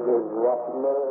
It is roughly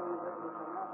الله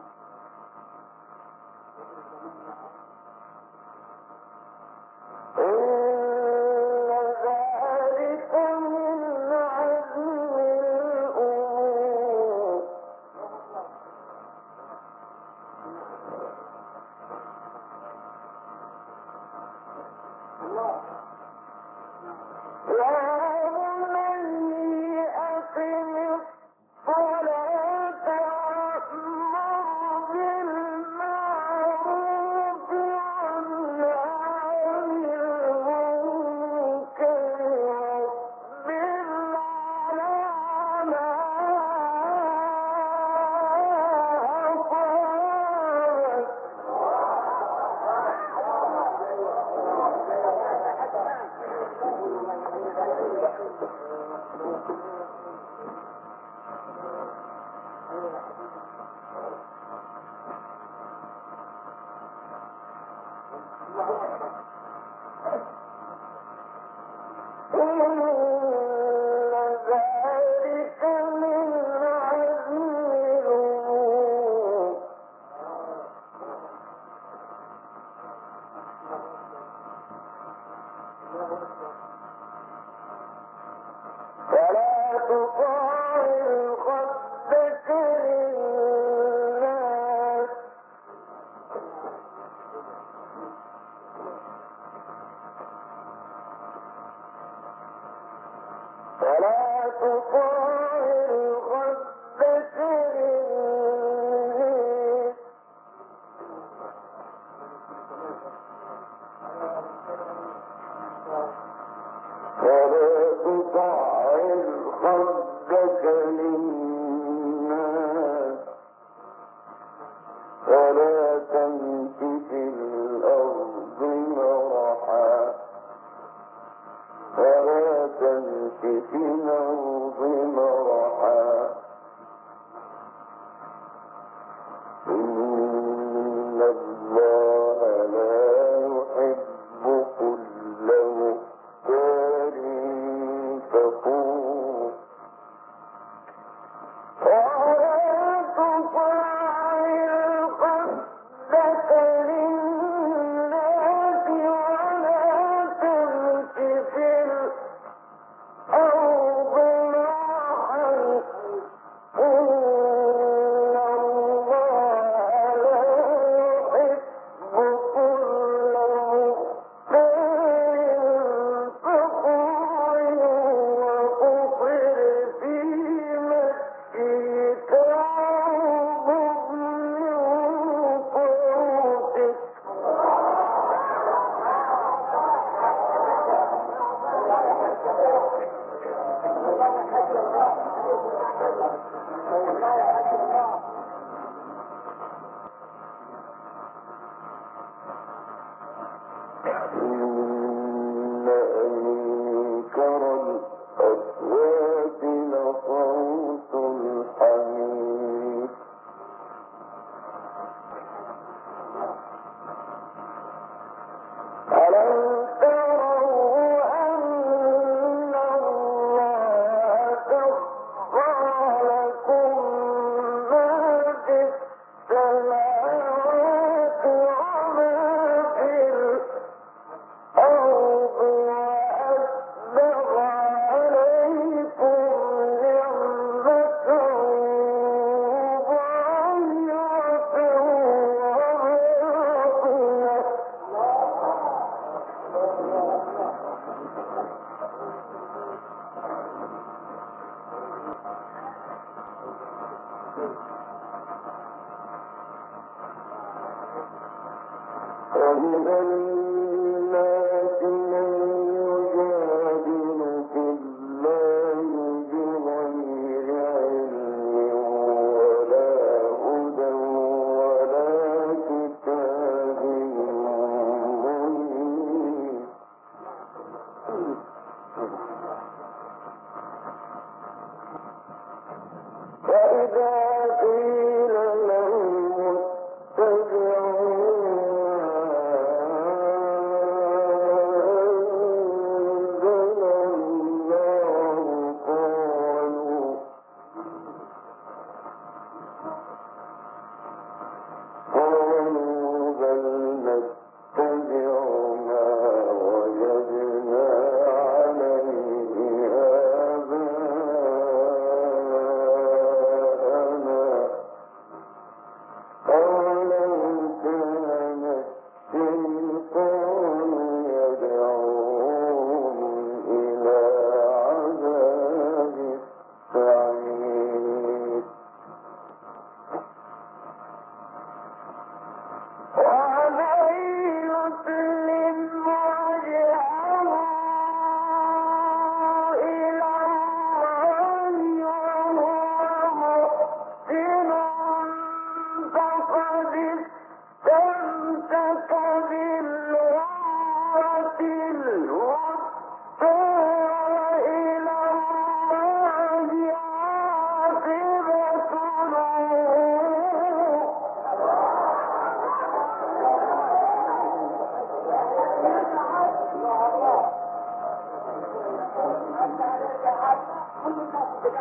ومن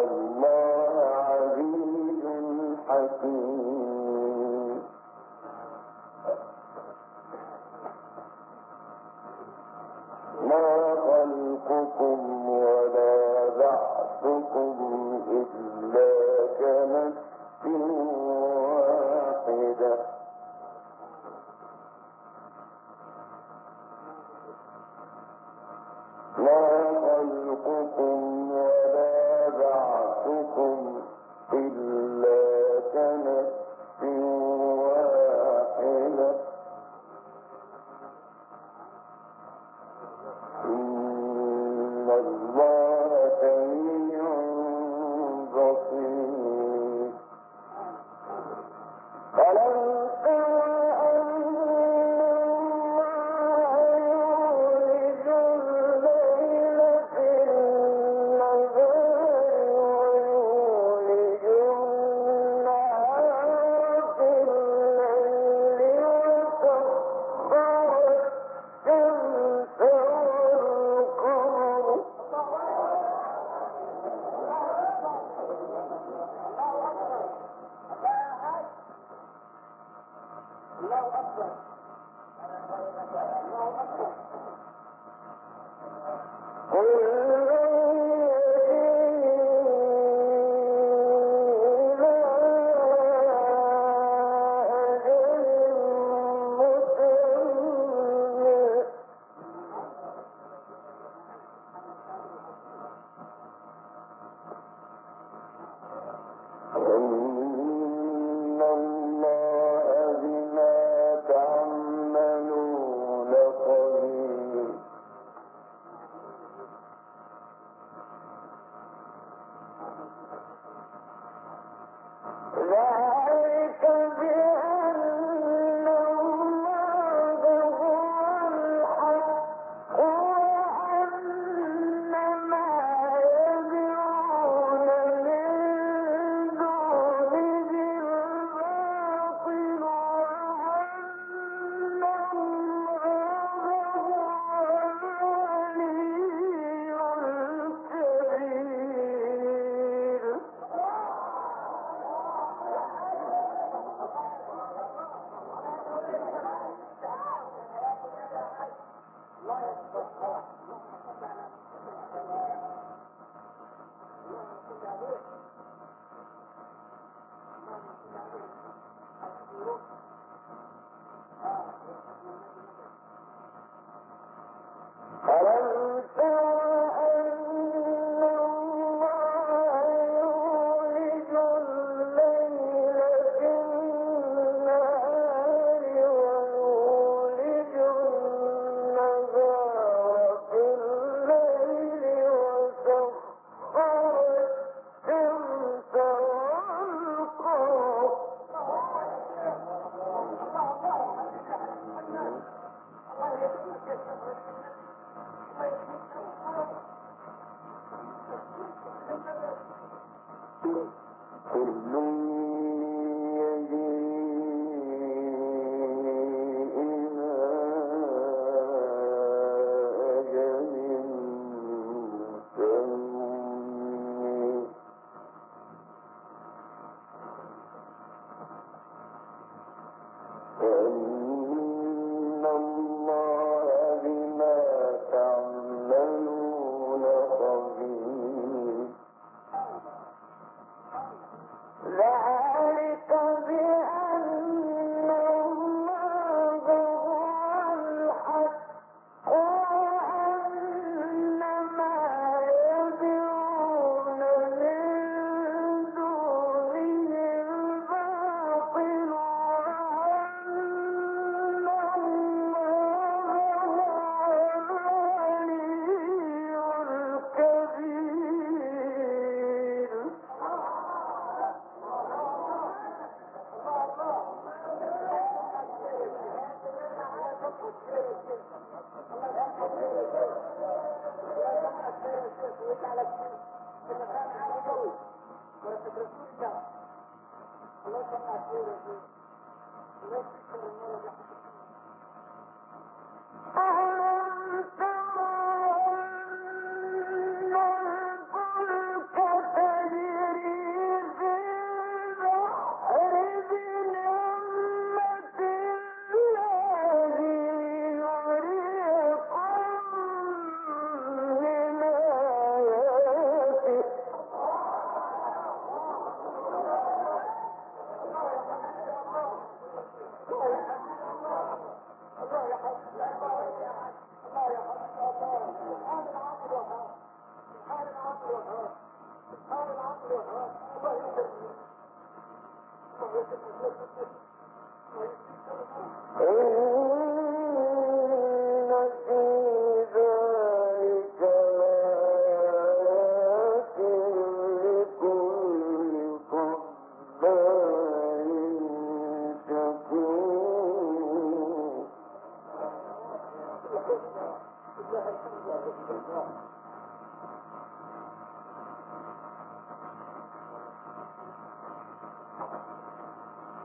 الله عزيز حكيم.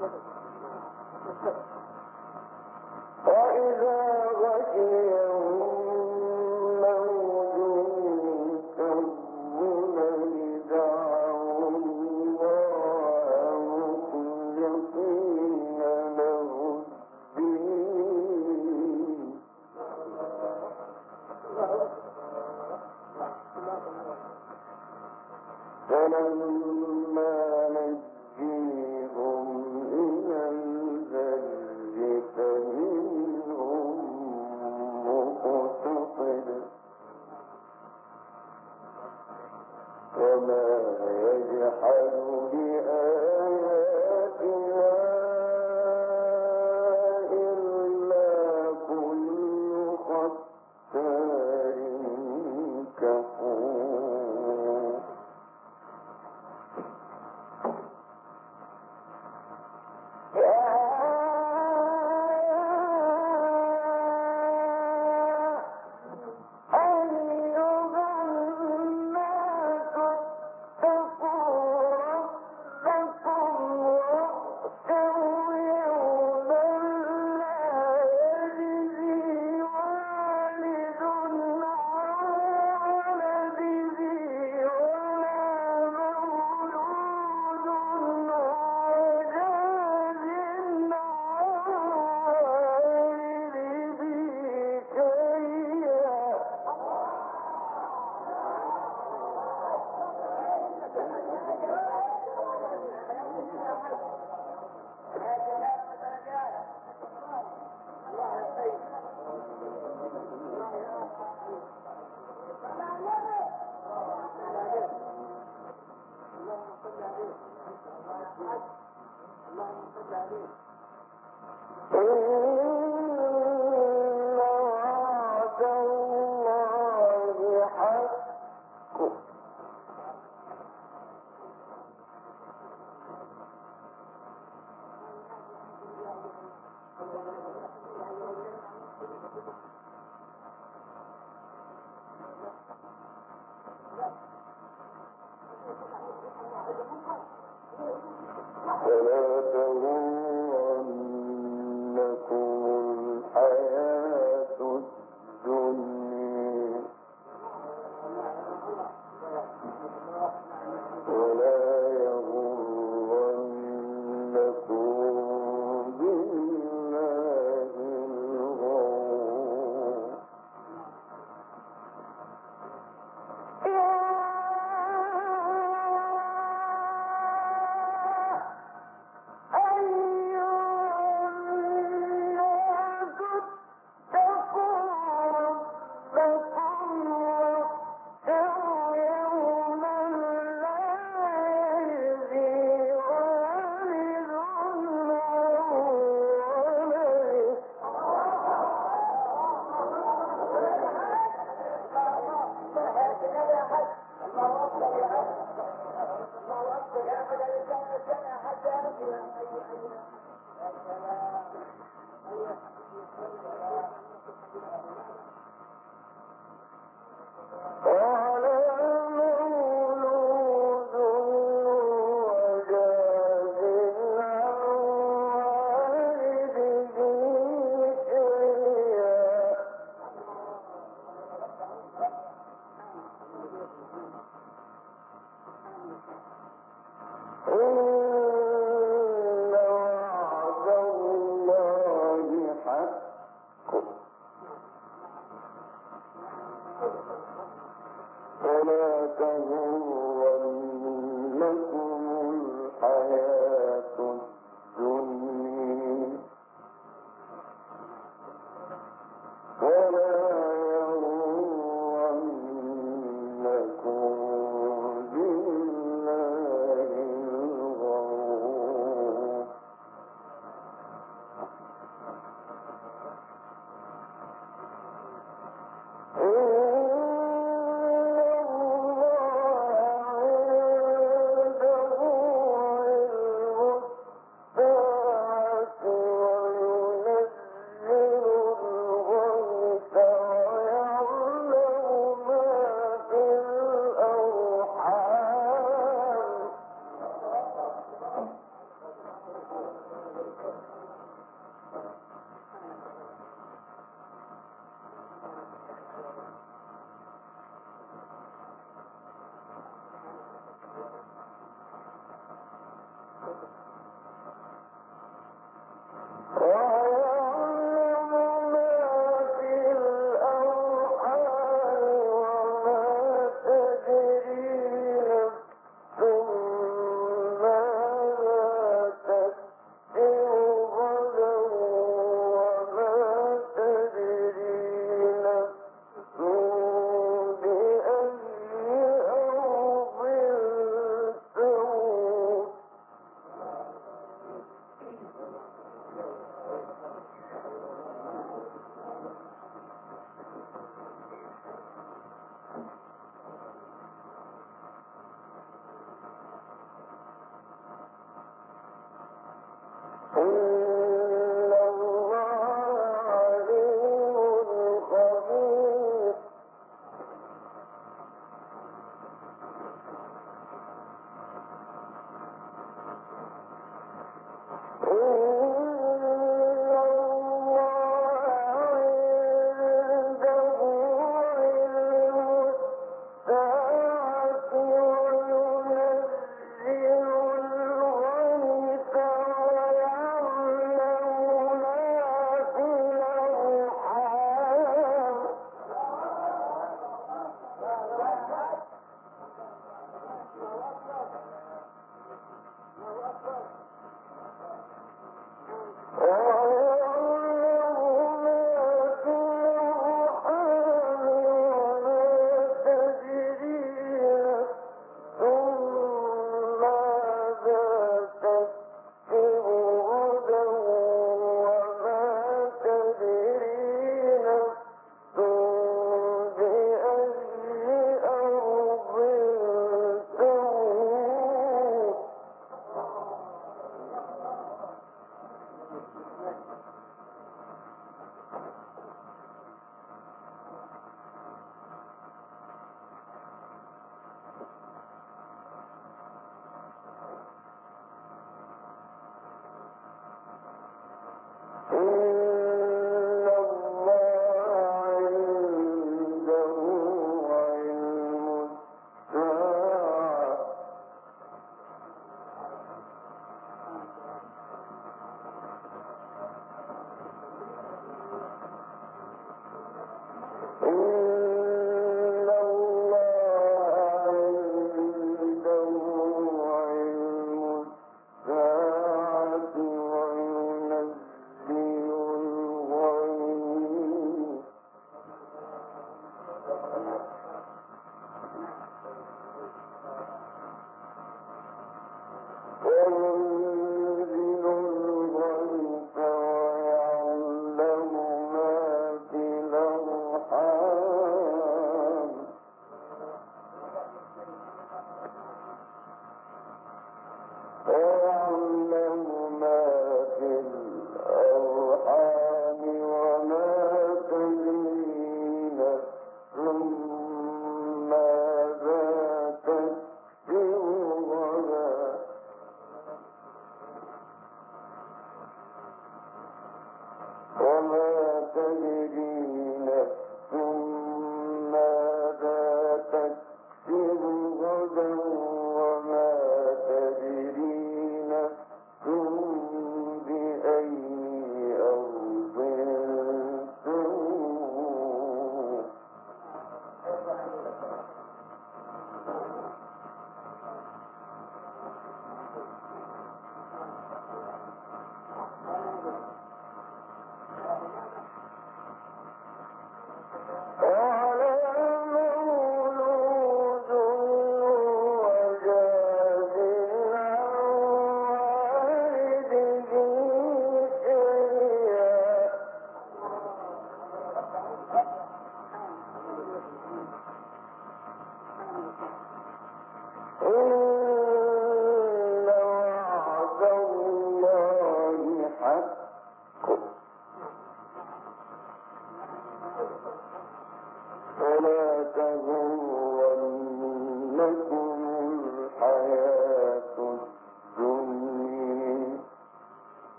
with it. الله يصلي عليه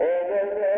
Ölene